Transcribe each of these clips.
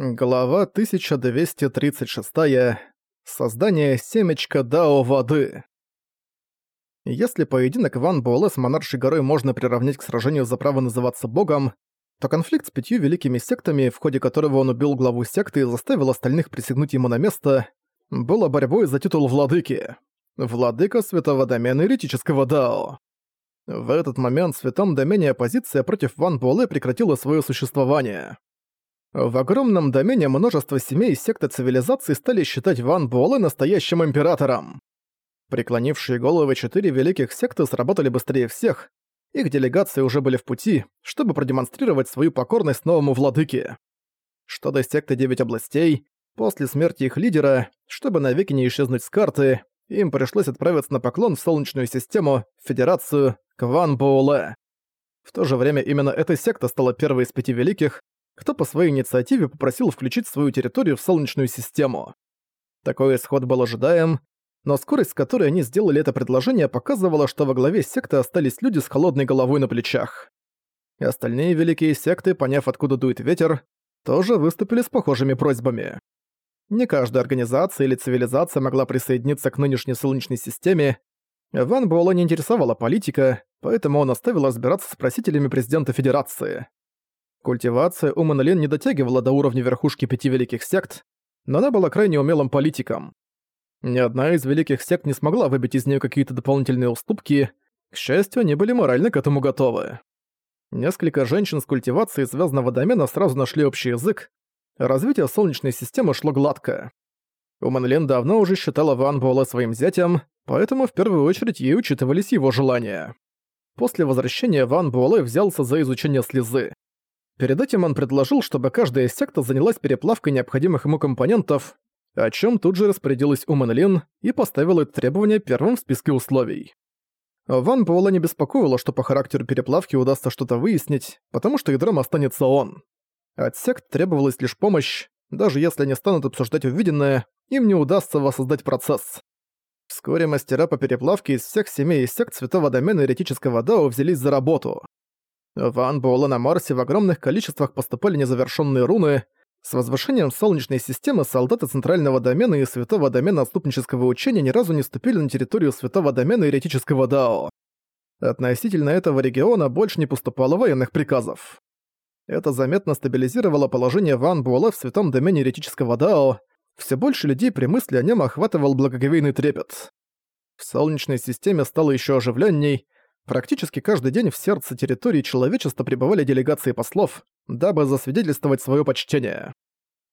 Глава 1236. Создание семечка Дао воды. Если поединок Ван Буэлэ с монаршей горой можно приравнять к сражению за право называться богом, то конфликт с пятью великими сектами, в ходе которого он убил главу секты и заставил остальных присягнуть ему на место, было борьбой за титул владыки. Владыка святого домена еретического Дао. В этот момент в святом домене оппозиция против Ван Буэлэ прекратила свое существование. В огромном домене множество семей секты цивилизации стали считать Ван Буэлэ настоящим императором. Преклонившие головы четыре великих секты сработали быстрее всех, их делегации уже были в пути, чтобы продемонстрировать свою покорность новому владыке. Что до секты Девять областей, после смерти их лидера, чтобы навеки не исчезнуть с карты, им пришлось отправиться на поклон в Солнечную систему, Федерацию, к Ван Буэлэ. В то же время именно эта секта стала первой из пяти великих, кто по своей инициативе попросил включить свою территорию в Солнечную систему. Такой исход был ожидаем, но скорость, с которой они сделали это предложение, показывала, что во главе секты остались люди с холодной головой на плечах. И остальные великие секты, поняв, откуда дует ветер, тоже выступили с похожими просьбами. Не каждая организация или цивилизация могла присоединиться к нынешней Солнечной системе. Ван Буэлла не интересовала политика, поэтому он оставил разбираться с просителями президента Федерации. Культивация у Монолин не дотягивала до уровня верхушки пяти великих сект, но она была крайне умелым политиком. Ни одна из великих сект не смогла выбить из нее какие-то дополнительные уступки, к счастью, они были морально к этому готовы. Несколько женщин с культивацией звездного домена сразу нашли общий язык, развитие Солнечной системы шло гладко. У Манлен давно уже считала Ван Буэлэ своим зятем, поэтому в первую очередь ей учитывались его желания. После возвращения Ван Буэлэ взялся за изучение слезы. Перед этим он предложил, чтобы каждая секта занялась переплавкой необходимых ему компонентов, о чем тут же распорядилась Умэн Лин и поставила это требование первым в списке условий. Ван Буэлла не беспокоило, что по характеру переплавки удастся что-то выяснить, потому что ядром останется он. От сект требовалась лишь помощь, даже если они станут обсуждать увиденное, им не удастся воссоздать процесс. Вскоре мастера по переплавке из всех семей и сект Святого Домена Еретического Дао взялись за работу. В Анбуэлла на Марсе в огромных количествах поступали незавершенные руны. С возвышением Солнечной системы солдаты Центрального домена и Святого домена отступнического учения ни разу не ступили на территорию Святого домена еретического Дао. Относительно этого региона больше не поступало военных приказов. Это заметно стабилизировало положение Ван Буэлэ в Святом домене еретического Дао. Все больше людей при мысли о нем охватывал благоговейный трепет. В Солнечной системе стало еще оживленней, Практически каждый день в сердце территории человечества пребывали делегации послов, дабы засвидетельствовать свое почтение.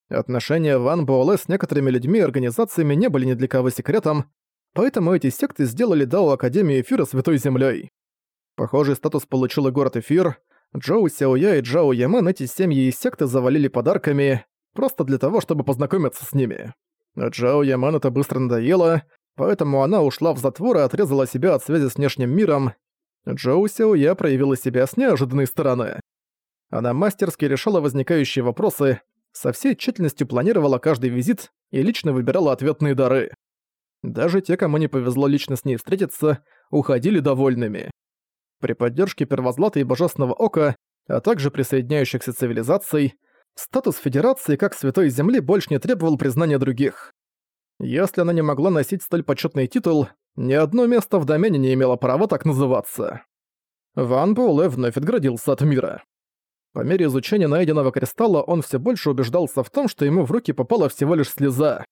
Отношения Ван Буэлэ с некоторыми людьми и организациями не были ни для кого секретом, поэтому эти секты сделали Дао Академию Эфира Святой Землей. Похожий статус получил и город Эфир. Джоу Сяоя и Джао Ямен эти семьи и секты завалили подарками, просто для того, чтобы познакомиться с ними. Джао Ямен это быстро надоело, поэтому она ушла в затвор и отрезала себя от связи с внешним миром, Джоу Сяоя проявила себя с неожиданной стороны. Она мастерски решала возникающие вопросы, со всей тщательностью планировала каждый визит и лично выбирала ответные дары. Даже те, кому не повезло лично с ней встретиться, уходили довольными. При поддержке Первозлата и Божественного Ока, а также присоединяющихся цивилизаций, статус Федерации как Святой Земли больше не требовал признания других. Если она не могла носить столь почетный титул, ни одно место в домене не имело права так называться. Ван Буэлэ вновь отградился от мира. По мере изучения найденного кристалла он все больше убеждался в том, что ему в руки попала всего лишь слеза.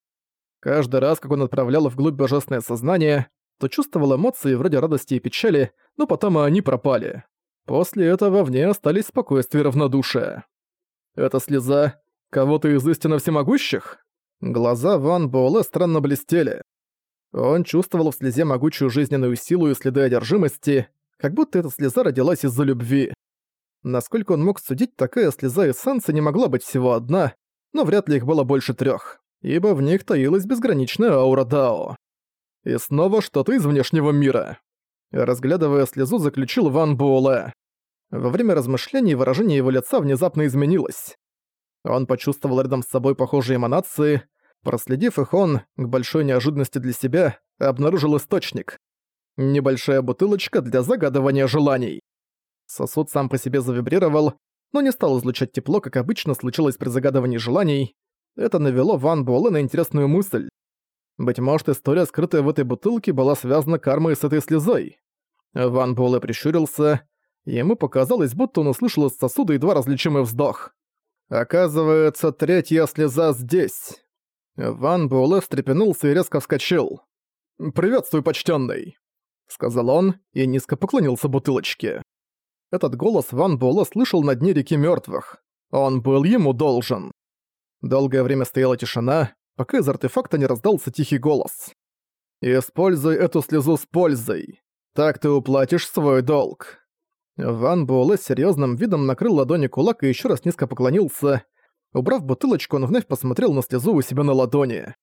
Каждый раз, как он отправлял вглубь божественное сознание, то чувствовал эмоции вроде радости и печали, но потом они пропали. После этого в ней остались спокойствие и равнодушие. Эта слеза кого-то из истинно всемогущих? Глаза Ван Буэлэ странно блестели. Он чувствовал в слезе могучую жизненную силу и следы одержимости, как будто эта слеза родилась из-за любви. Насколько он мог судить, такая слеза эссенции не могла быть всего одна, но вряд ли их было больше трех, ибо в них таилась безграничная аура Дао. И снова что-то из внешнего мира. Разглядывая слезу, заключил Ван Буэлэ. Во время размышлений выражение его лица внезапно изменилось. Он почувствовал рядом с собой похожие эманации, Проследив их он, к большой неожиданности для себя, обнаружил источник. Небольшая бутылочка для загадывания желаний. Сосуд сам по себе завибрировал, но не стал излучать тепло, как обычно случилось при загадывании желаний. Это навело Ван Буэлэ на интересную мысль. Быть может, история, скрытая в этой бутылке, была связана кармой с этой слезой. Ван Буэлэ прищурился, и ему показалось, будто он услышал из сосуда едва различимый вздох. «Оказывается, третья слеза здесь». Ван Буэлэ встрепенулся и резко вскочил. «Приветствуй, почтенный, сказал он и низко поклонился бутылочке. Этот голос Ван Буэлэ слышал на дне реки мертвых. Он был ему должен. Долгое время стояла тишина, пока из артефакта не раздался тихий голос. «Используй эту слезу с пользой. Так ты уплатишь свой долг». Ван Буэлэ с серьёзным видом накрыл ладони кулак и ещё раз низко поклонился. Убрав бутылочку, он вновь посмотрел на слезу у себя на ладони.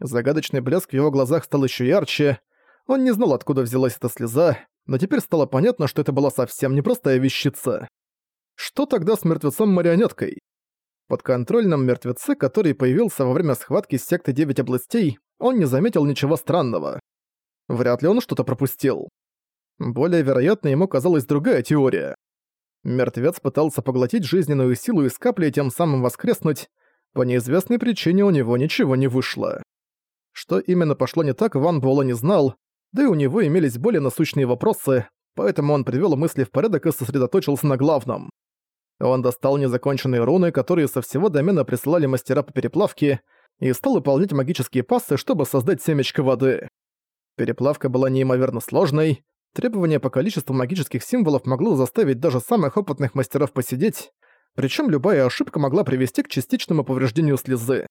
Загадочный блеск в его глазах стал ещё ярче. Он не знал, откуда взялась эта слеза, но теперь стало понятно, что это была совсем непростая вещица. Что тогда с мертвецом-марионеткой? Подконтрольном мертвеце, который появился во время схватки с сектой Девять областей, он не заметил ничего странного. Вряд ли он что-то пропустил. Более вероятно, ему казалась другая теория. Мертвец пытался поглотить жизненную силу из капли и тем самым воскреснуть. По неизвестной причине у него ничего не вышло. Что именно пошло не так, Ван Буэлла не знал, да и у него имелись более насущные вопросы, поэтому он привел мысли в порядок и сосредоточился на главном. Он достал незаконченные руны, которые со всего домена присылали мастера по переплавке, и стал выполнять магические пассы, чтобы создать семечко воды. Переплавка была неимоверно сложной, требование по количеству магических символов могло заставить даже самых опытных мастеров посидеть, причем любая ошибка могла привести к частичному повреждению слезы.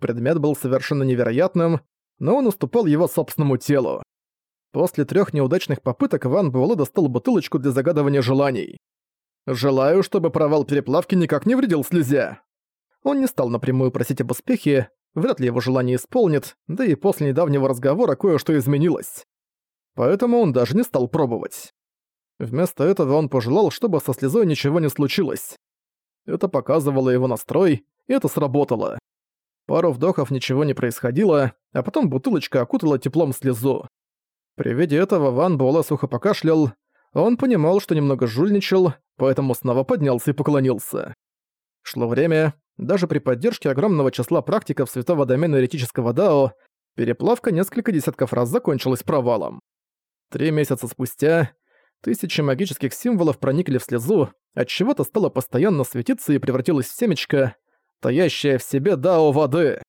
Предмет был совершенно невероятным, но он уступал его собственному телу. После трех неудачных попыток Ван Буэлэ достал бутылочку для загадывания желаний. «Желаю, чтобы провал переплавки никак не вредил слезе». Он не стал напрямую просить об успехе, вряд ли его желание исполнит, да и после недавнего разговора кое-что изменилось. Поэтому он даже не стал пробовать. Вместо этого он пожелал, чтобы со слезой ничего не случилось. Это показывало его настрой, и это сработало. Пару вдохов ничего не происходило, а потом бутылочка окутала теплом слезу. При виде этого Ван Буэлэ сухо покашлял. Он понимал, что немного жульничал, поэтому снова поднялся и поклонился. Шло время, даже при поддержке огромного числа практиков святого домена еретического Дао, переплавка несколько десятков раз закончилась провалом. Три месяца спустя тысячи магических символов проникли в слезу, от чего то стало постоянно светиться и превратилось в семечко, таящее в себе Дао воды.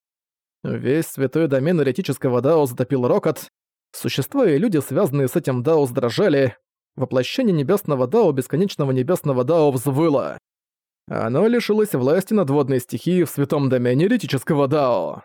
Весь святой домен еретического Дао затопил рокот, Существа и люди, связанные с этим Дао, сдрожали. Воплощение небесного Дао, бесконечного небесного Дао, взвыло. Оно лишилось власти над водной стихией в святом домене еретического Дао.